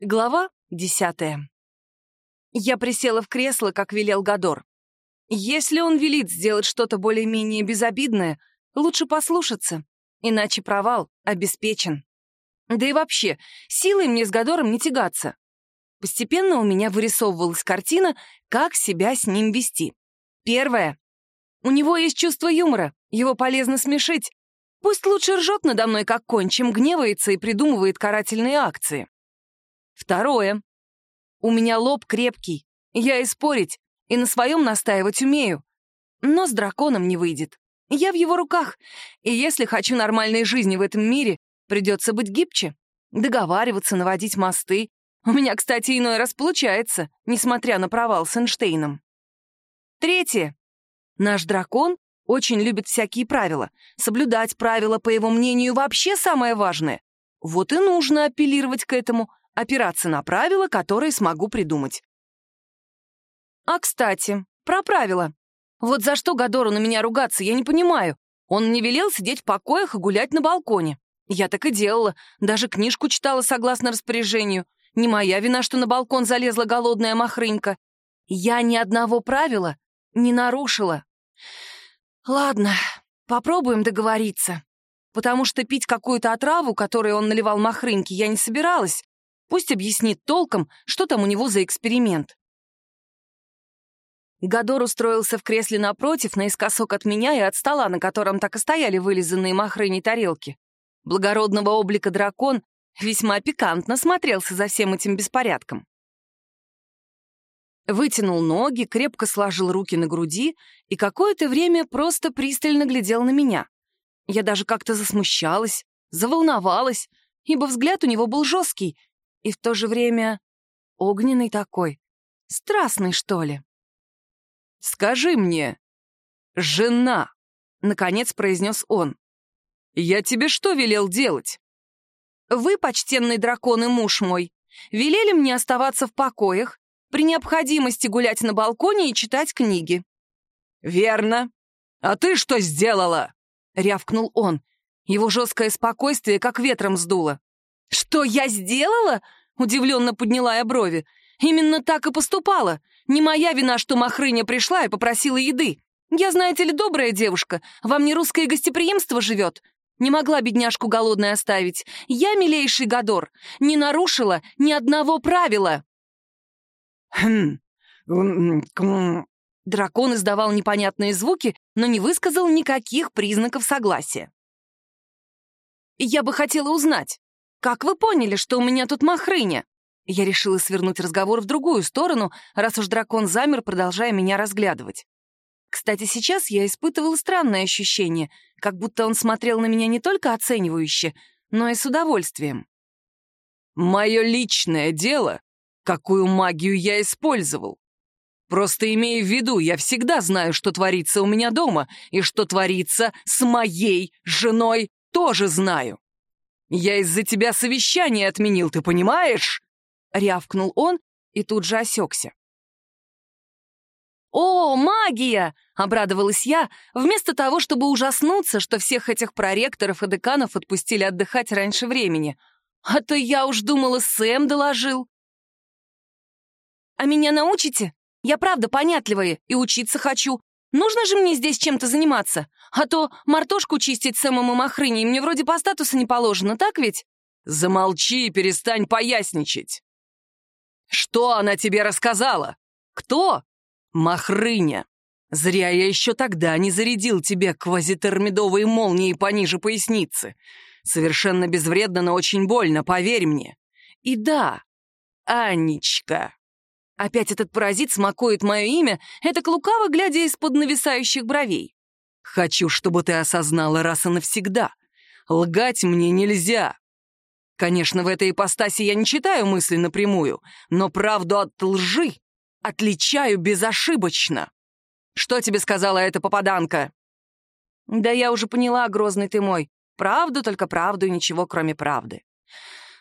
Глава десятая. Я присела в кресло, как велел Гадор. Если он велит сделать что-то более-менее безобидное, лучше послушаться, иначе провал обеспечен. Да и вообще, силой мне с Гадором не тягаться. Постепенно у меня вырисовывалась картина, как себя с ним вести. Первое. У него есть чувство юмора, его полезно смешить. Пусть лучше ржет надо мной, как конь, чем гневается и придумывает карательные акции. Второе. У меня лоб крепкий. Я и спорить, и на своем настаивать умею. Но с драконом не выйдет. Я в его руках. И если хочу нормальной жизни в этом мире, придется быть гибче. Договариваться, наводить мосты. У меня, кстати, иной раз получается, несмотря на провал с Эйнштейном. Третье. Наш дракон очень любит всякие правила. Соблюдать правила, по его мнению, вообще самое важное. Вот и нужно апеллировать к этому, опираться на правила, которые смогу придумать. А, кстати, про правила. Вот за что Гадору на меня ругаться, я не понимаю. Он мне велел сидеть в покоях и гулять на балконе. Я так и делала, даже книжку читала согласно распоряжению. Не моя вина, что на балкон залезла голодная махрынька. Я ни одного правила не нарушила. Ладно, попробуем договориться. Потому что пить какую-то отраву, которую он наливал махрыньке, я не собиралась, Пусть объяснит толком, что там у него за эксперимент. Гадор устроился в кресле напротив, наискосок от меня и от стола, на котором так и стояли вылизанные махрыни тарелки. Благородного облика дракон весьма пикантно смотрелся за всем этим беспорядком. Вытянул ноги, крепко сложил руки на груди и какое-то время просто пристально глядел на меня. Я даже как-то засмущалась, заволновалась, ибо взгляд у него был жесткий, и в то же время огненный такой, страстный, что ли. «Скажи мне, жена!» — наконец произнес он. «Я тебе что велел делать?» «Вы, почтенный дракон и муж мой, велели мне оставаться в покоях, при необходимости гулять на балконе и читать книги». «Верно. А ты что сделала?» — рявкнул он. Его жесткое спокойствие как ветром сдуло. «Что я сделала?» — удивленно подняла я брови. «Именно так и поступала. Не моя вина, что Махрыня пришла и попросила еды. Я, знаете ли, добрая девушка. Во мне русское гостеприимство живет. Не могла бедняжку голодной оставить. Я, милейший Гадор, не нарушила ни одного правила». «Хм... Дракон издавал непонятные звуки, но не высказал никаких признаков согласия. «Я бы хотела узнать, «Как вы поняли, что у меня тут махрыня?» Я решила свернуть разговор в другую сторону, раз уж дракон замер, продолжая меня разглядывать. Кстати, сейчас я испытывала странное ощущение, как будто он смотрел на меня не только оценивающе, но и с удовольствием. «Мое личное дело, какую магию я использовал. Просто имея в виду, я всегда знаю, что творится у меня дома, и что творится с моей женой тоже знаю. «Я из-за тебя совещание отменил, ты понимаешь?» — рявкнул он и тут же осекся. «О, магия!» — обрадовалась я, вместо того, чтобы ужаснуться, что всех этих проректоров и деканов отпустили отдыхать раньше времени. А то я уж думала, Сэм доложил. «А меня научите? Я правда понятливая и учиться хочу. Нужно же мне здесь чем-то заниматься, а то мартошку чистить самому махрыне мне вроде по статусу не положено, так ведь?» «Замолчи и перестань поясничать!» «Что она тебе рассказала? Кто?» «Махрыня. Зря я еще тогда не зарядил тебе квазитермидовые молнии пониже поясницы. Совершенно безвредно, но очень больно, поверь мне. И да, Анечка, Опять этот паразит смакует мое имя, это лукаво, глядя из-под нависающих бровей. Хочу, чтобы ты осознала раз и навсегда. Лгать мне нельзя. Конечно, в этой ипостаси я не читаю мысли напрямую, но правду от лжи отличаю безошибочно. Что тебе сказала эта попаданка? Да я уже поняла, грозный ты мой. Правду, только правду и ничего, кроме правды.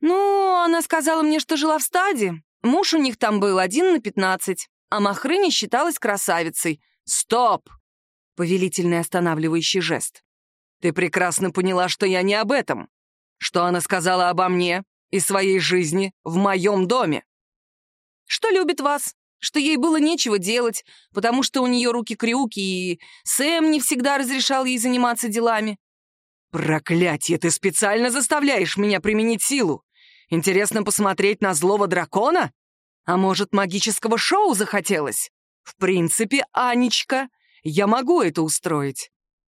Ну, она сказала мне, что жила в стаде, Муж у них там был один на пятнадцать, а Махрыня считалась красавицей. «Стоп!» — повелительный останавливающий жест. «Ты прекрасно поняла, что я не об этом. Что она сказала обо мне? и своей жизни в моем доме. Что любит вас, что ей было нечего делать, потому что у нее руки-крюки, и Сэм не всегда разрешал ей заниматься делами. «Проклятье, ты специально заставляешь меня применить силу! Интересно посмотреть на злого дракона? А может, магического шоу захотелось? В принципе, Анечка, я могу это устроить».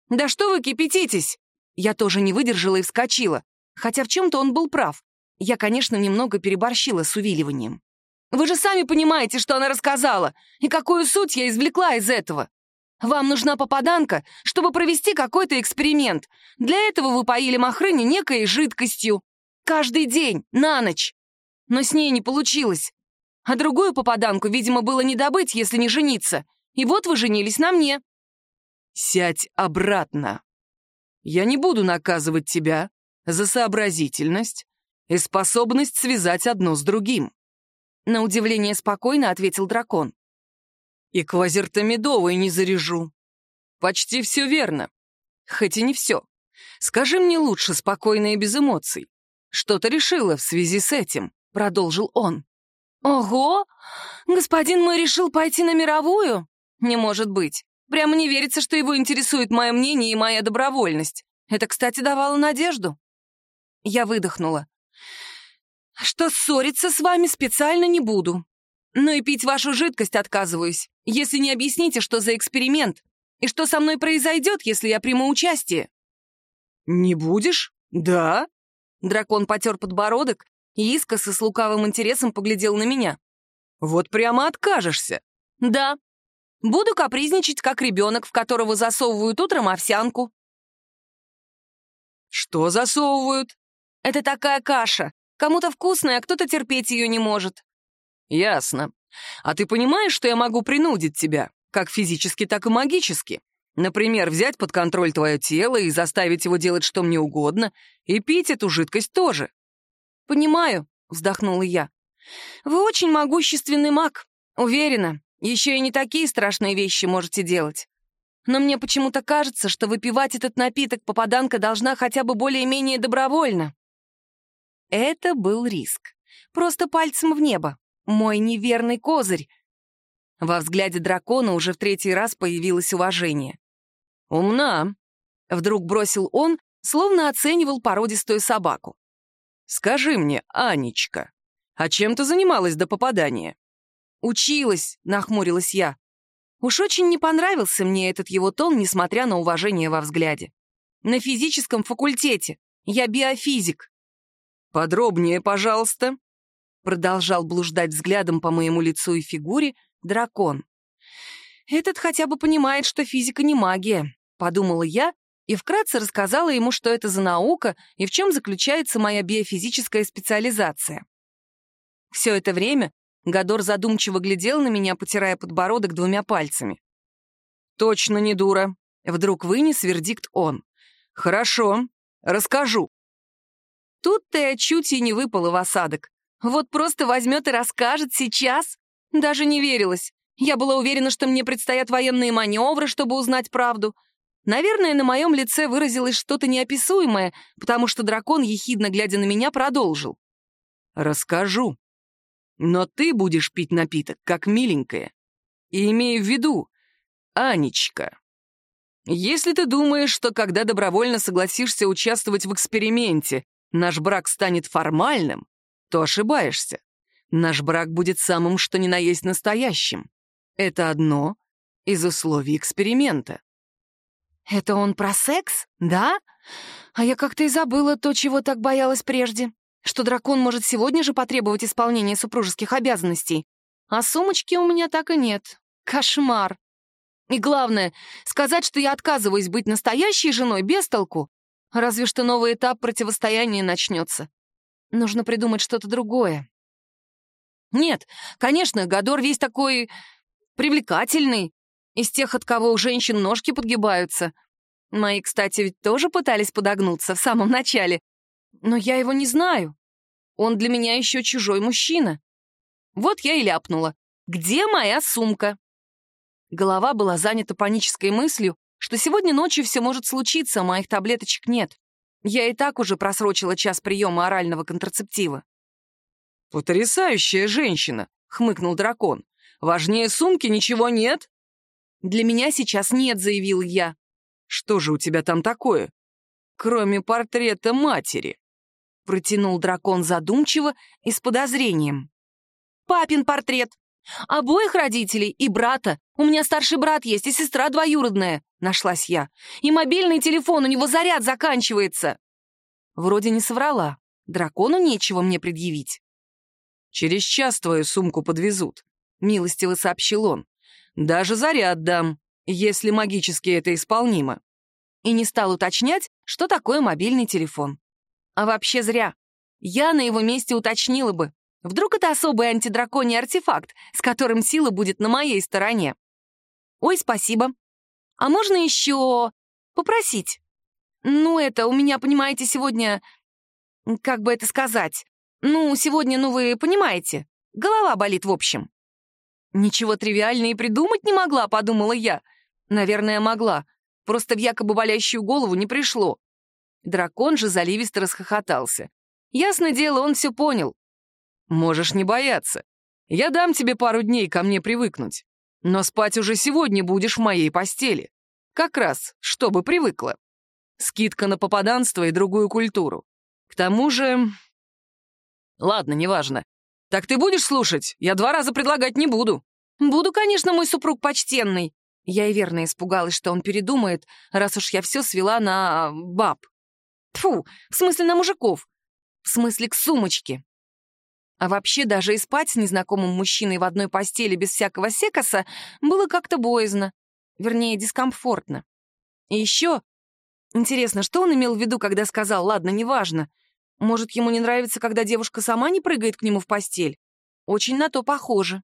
«Да что вы кипятитесь?» Я тоже не выдержала и вскочила, хотя в чем-то он был прав. Я, конечно, немного переборщила с увиливанием. Вы же сами понимаете, что она рассказала, и какую суть я извлекла из этого. Вам нужна попаданка, чтобы провести какой-то эксперимент. Для этого вы поили Махрыни некой жидкостью. Каждый день, на ночь. Но с ней не получилось. А другую попаданку, видимо, было не добыть, если не жениться. И вот вы женились на мне. Сядь обратно. Я не буду наказывать тебя за сообразительность и способность связать одно с другим. На удивление спокойно ответил дракон. И квазерта медовой не заряжу. Почти все верно. Хоть и не все. Скажи мне лучше спокойно и без эмоций. Что ты решила в связи с этим? Продолжил он. Ого! Господин мой решил пойти на мировую? Не может быть. Прямо не верится, что его интересует мое мнение и моя добровольность. Это, кстати, давало надежду. Я выдохнула что ссориться с вами специально не буду. Но и пить вашу жидкость отказываюсь, если не объясните, что за эксперимент, и что со мной произойдет, если я приму участие». «Не будешь? Да?» Дракон потер подбородок и искоса с лукавым интересом поглядел на меня. «Вот прямо откажешься?» «Да. Буду капризничать, как ребенок, в которого засовывают утром овсянку». «Что засовывают?» «Это такая каша, Кому-то вкусная, а кто-то терпеть ее не может». «Ясно. А ты понимаешь, что я могу принудить тебя, как физически, так и магически? Например, взять под контроль твое тело и заставить его делать что мне угодно, и пить эту жидкость тоже». «Понимаю», — вздохнула я. «Вы очень могущественный маг, уверена. Еще и не такие страшные вещи можете делать. Но мне почему-то кажется, что выпивать этот напиток попаданка должна хотя бы более-менее добровольно. Это был риск. Просто пальцем в небо. Мой неверный козырь. Во взгляде дракона уже в третий раз появилось уважение. «Умна», — вдруг бросил он, словно оценивал породистую собаку. «Скажи мне, Анечка, а чем ты занималась до попадания?» «Училась», — нахмурилась я. Уж очень не понравился мне этот его тон, несмотря на уважение во взгляде. «На физическом факультете. Я биофизик». «Подробнее, пожалуйста», — продолжал блуждать взглядом по моему лицу и фигуре дракон. «Этот хотя бы понимает, что физика не магия», — подумала я и вкратце рассказала ему, что это за наука и в чем заключается моя биофизическая специализация. Все это время Гадор задумчиво глядел на меня, потирая подбородок двумя пальцами. «Точно не дура», — вдруг вынес вердикт он. «Хорошо, расскажу». Тут-то я чуть и не выпала в осадок. Вот просто возьмет и расскажет сейчас. Даже не верилась. Я была уверена, что мне предстоят военные маневры, чтобы узнать правду. Наверное, на моем лице выразилось что-то неописуемое, потому что дракон, ехидно глядя на меня, продолжил. «Расскажу. Но ты будешь пить напиток, как миленькая. И имею в виду, Анечка, если ты думаешь, что когда добровольно согласишься участвовать в эксперименте, наш брак станет формальным, то ошибаешься. Наш брак будет самым что ни на есть настоящим. Это одно из условий эксперимента. Это он про секс, да? А я как-то и забыла то, чего так боялась прежде. Что дракон может сегодня же потребовать исполнения супружеских обязанностей. А сумочки у меня так и нет. Кошмар. И главное, сказать, что я отказываюсь быть настоящей женой без толку, Разве что новый этап противостояния начнется. Нужно придумать что-то другое. Нет, конечно, Гадор весь такой привлекательный, из тех, от кого у женщин ножки подгибаются. Мои, кстати, ведь тоже пытались подогнуться в самом начале. Но я его не знаю. Он для меня еще чужой мужчина. Вот я и ляпнула. «Где моя сумка?» Голова была занята панической мыслью, что сегодня ночью все может случиться, а моих таблеточек нет. Я и так уже просрочила час приема орального контрацептива. «Потрясающая женщина!» — хмыкнул дракон. «Важнее сумки ничего нет?» «Для меня сейчас нет», — заявил я. «Что же у тебя там такое? Кроме портрета матери?» Протянул дракон задумчиво и с подозрением. «Папин портрет. Обоих родителей и брата. У меня старший брат есть и сестра двоюродная», — нашлась я. «И мобильный телефон, у него заряд заканчивается». Вроде не соврала. Дракону нечего мне предъявить. «Через час твою сумку подвезут», — милостиво сообщил он. «Даже заряд дам, если магически это исполнимо». И не стал уточнять, что такое мобильный телефон. А вообще зря. Я на его месте уточнила бы. Вдруг это особый антидраконий артефакт, с которым сила будет на моей стороне. Ой, спасибо. А можно еще попросить? Ну, это у меня, понимаете, сегодня... Как бы это сказать? Ну, сегодня, ну, вы понимаете. Голова болит, в общем. Ничего тривиального и придумать не могла, подумала я. Наверное, могла. Просто в якобы болящую голову не пришло. Дракон же заливисто расхохотался. Ясно дело, он все понял. «Можешь не бояться. Я дам тебе пару дней ко мне привыкнуть. Но спать уже сегодня будешь в моей постели. Как раз, чтобы привыкла. Скидка на попаданство и другую культуру. К тому же Ладно, неважно. Так ты будешь слушать? Я два раза предлагать не буду. Буду, конечно, мой супруг почтенный. Я и верно испугалась, что он передумает, раз уж я все свела на баб. Тфу, в смысле на мужиков. В смысле к сумочке. А вообще даже и спать с незнакомым мужчиной в одной постели без всякого секоса было как-то боязно. Вернее, дискомфортно. И еще... Интересно, что он имел в виду, когда сказал «ладно, неважно», может, ему не нравится, когда девушка сама не прыгает к нему в постель? Очень на то похоже.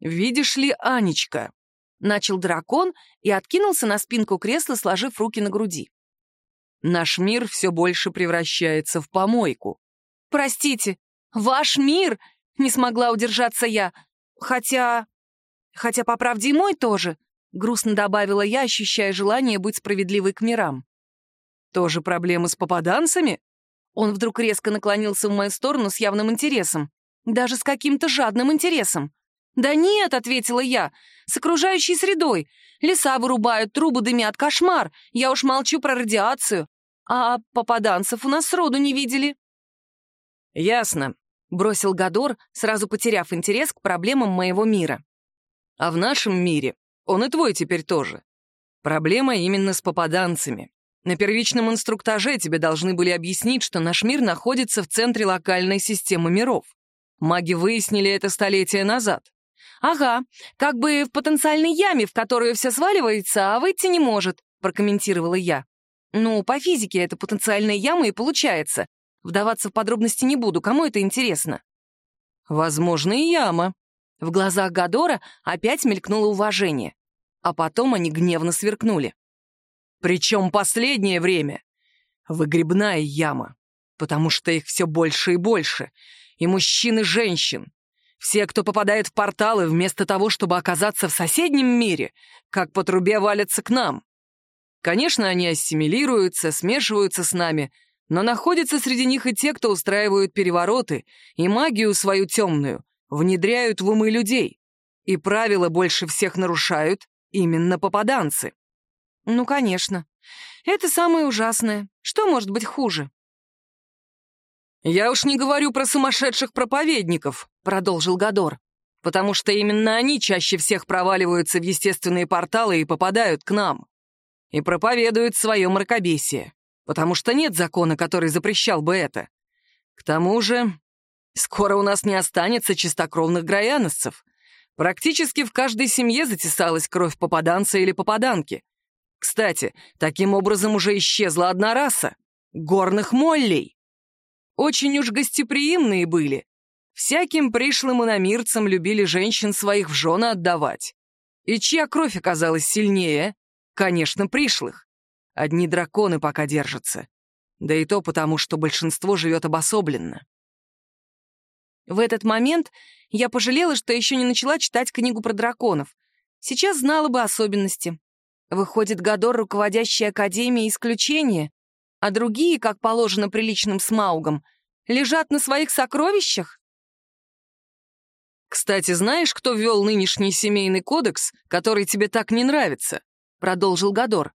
«Видишь ли, Анечка?» — начал дракон и откинулся на спинку кресла, сложив руки на груди. «Наш мир все больше превращается в помойку». «Простите, ваш мир?» — не смогла удержаться я. «Хотя... хотя, по правде, и мой тоже», — грустно добавила я, ощущая желание быть справедливой к мирам. «Тоже проблемы с попаданцами?» Он вдруг резко наклонился в мою сторону с явным интересом. Даже с каким-то жадным интересом. «Да нет», — ответила я, — «с окружающей средой. Леса вырубают, трубы дымят, кошмар. Я уж молчу про радиацию. А попаданцев у нас сроду не видели». «Ясно», — бросил Гадор, сразу потеряв интерес к проблемам моего мира. «А в нашем мире он и твой теперь тоже. Проблема именно с попаданцами. На первичном инструктаже тебе должны были объяснить, что наш мир находится в центре локальной системы миров. Маги выяснили это столетия назад. «Ага, как бы в потенциальной яме, в которую все сваливается, а выйти не может», — прокомментировала я. «Ну, по физике это потенциальная яма и получается. Вдаваться в подробности не буду, кому это интересно?» «Возможно, и яма». В глазах Гадора опять мелькнуло уважение. А потом они гневно сверкнули. Причем последнее время выгребная яма, потому что их все больше и больше, и мужчин, и женщин. Все, кто попадает в порталы, вместо того, чтобы оказаться в соседнем мире, как по трубе валятся к нам. Конечно, они ассимилируются, смешиваются с нами, но находятся среди них и те, кто устраивают перевороты и магию свою темную внедряют в умы людей. И правила больше всех нарушают именно попаданцы. Ну, конечно. Это самое ужасное. Что может быть хуже? «Я уж не говорю про сумасшедших проповедников», — продолжил Гадор, «потому что именно они чаще всех проваливаются в естественные порталы и попадают к нам. И проповедуют свое мракобесие, потому что нет закона, который запрещал бы это. К тому же, скоро у нас не останется чистокровных граяновцев. Практически в каждой семье затесалась кровь попаданца или попаданки. Кстати, таким образом уже исчезла одна раса — горных моллей. Очень уж гостеприимные были. Всяким пришлым иномирцам любили женщин своих в жены отдавать. И чья кровь оказалась сильнее? Конечно, пришлых. Одни драконы пока держатся. Да и то потому, что большинство живет обособленно. В этот момент я пожалела, что еще не начала читать книгу про драконов. Сейчас знала бы особенности. Выходит, Гадор, руководящий Академией, исключение, а другие, как положено приличным смаугам, лежат на своих сокровищах? «Кстати, знаешь, кто ввел нынешний семейный кодекс, который тебе так не нравится?» — продолжил Гадор.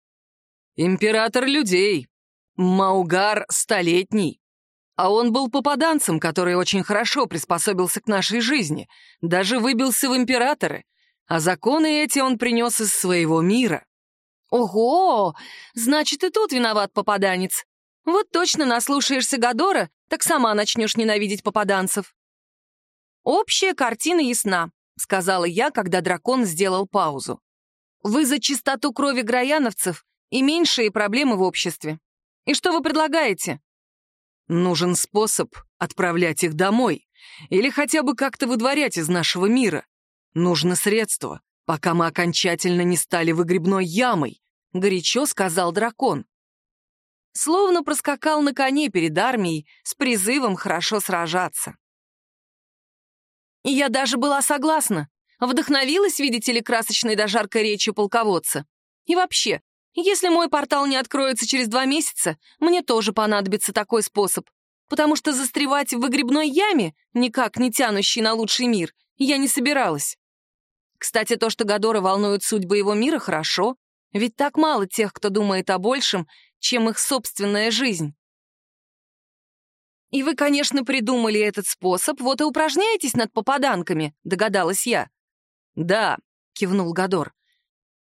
«Император людей. Маугар Столетний. А он был попаданцем, который очень хорошо приспособился к нашей жизни, даже выбился в императоры, а законы эти он принес из своего мира». «Ого! Значит, и тут виноват попаданец. Вот точно наслушаешься Гадора, так сама начнешь ненавидеть попаданцев». «Общая картина ясна», — сказала я, когда дракон сделал паузу. «Вы за чистоту крови граяновцев и меньшие проблемы в обществе. И что вы предлагаете?» «Нужен способ отправлять их домой или хотя бы как-то выдворять из нашего мира. Нужно средство, пока мы окончательно не стали выгребной ямой», — горячо сказал дракон. Словно проскакал на коне перед армией с призывом хорошо сражаться. И я даже была согласна. Вдохновилась, видите ли, красочной до жаркой речью полководца. И вообще, если мой портал не откроется через два месяца, мне тоже понадобится такой способ. Потому что застревать в выгребной яме, никак не тянущей на лучший мир, я не собиралась. Кстати, то, что Гадора волнует судьбы его мира, хорошо. Ведь так мало тех, кто думает о большем, чем их собственная жизнь. «И вы, конечно, придумали этот способ, вот и упражняетесь над попаданками», — догадалась я. «Да», — кивнул Гадор.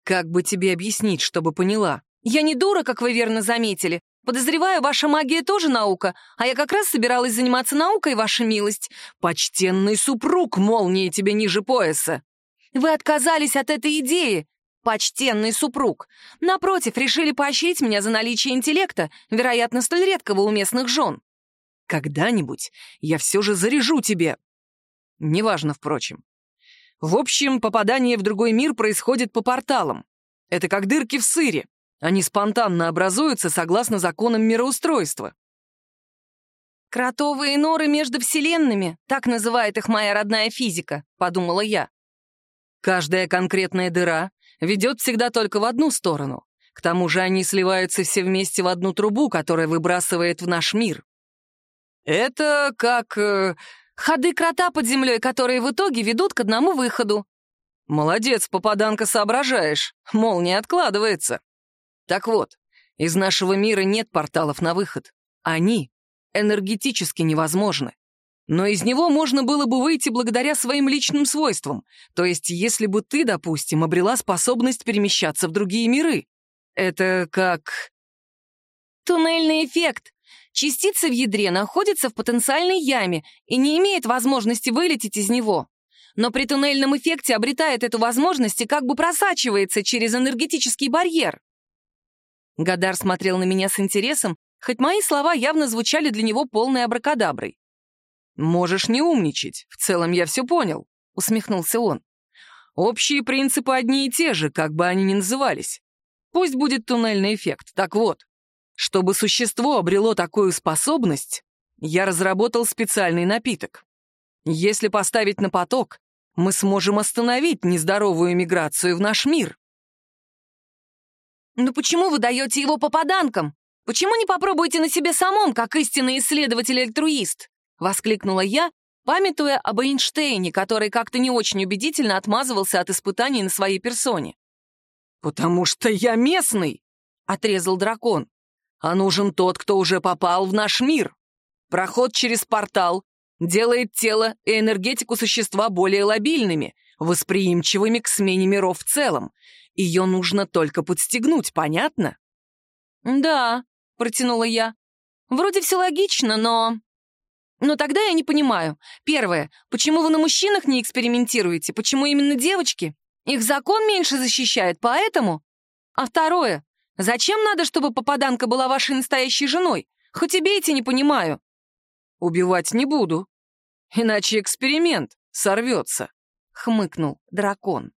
«Как бы тебе объяснить, чтобы поняла?» «Я не дура, как вы верно заметили. Подозреваю, ваша магия тоже наука, а я как раз собиралась заниматься наукой, ваша милость. Почтенный супруг, молнии тебе ниже пояса!» «Вы отказались от этой идеи!» «Почтенный супруг! Напротив, решили поощрить меня за наличие интеллекта, вероятно, столь редкого у местных жен. Когда-нибудь я все же заряжу тебе. Неважно, впрочем. В общем, попадание в другой мир происходит по порталам. Это как дырки в сыре. Они спонтанно образуются согласно законам мироустройства. «Кротовые норы между вселенными», так называет их моя родная физика, подумала я. Каждая конкретная дыра ведет всегда только в одну сторону. К тому же они сливаются все вместе в одну трубу, которая выбрасывает в наш мир. Это как... Э, ходы крота под землей, которые в итоге ведут к одному выходу. Молодец, попаданка, соображаешь. Мол, не откладывается. Так вот, из нашего мира нет порталов на выход. Они энергетически невозможны. Но из него можно было бы выйти благодаря своим личным свойствам. То есть, если бы ты, допустим, обрела способность перемещаться в другие миры. Это как... Туннельный эффект. Частица в ядре находится в потенциальной яме и не имеет возможности вылететь из него. Но при туннельном эффекте обретает эту возможность и как бы просачивается через энергетический барьер. Гадар смотрел на меня с интересом, хоть мои слова явно звучали для него полной абракадаброй. «Можешь не умничать, в целом я все понял», — усмехнулся он. «Общие принципы одни и те же, как бы они ни назывались. Пусть будет туннельный эффект. Так вот, чтобы существо обрело такую способность, я разработал специальный напиток. Если поставить на поток, мы сможем остановить нездоровую миграцию в наш мир. «Но почему вы даете его попаданкам? Почему не попробуете на себе самом, как истинный исследователь-альтруист?» — воскликнула я, памятуя об Эйнштейне, который как-то не очень убедительно отмазывался от испытаний на своей персоне. «Потому что я местный!» — отрезал дракон а нужен тот, кто уже попал в наш мир. Проход через портал делает тело и энергетику существа более лобильными, восприимчивыми к смене миров в целом. Ее нужно только подстегнуть, понятно? «Да», — протянула я. «Вроде все логично, но...» «Но тогда я не понимаю. Первое, почему вы на мужчинах не экспериментируете? Почему именно девочки? Их закон меньше защищает, поэтому...» А второе, Зачем надо, чтобы попаданка была вашей настоящей женой? Хоть убейте, не понимаю». «Убивать не буду. Иначе эксперимент сорвется», — хмыкнул дракон.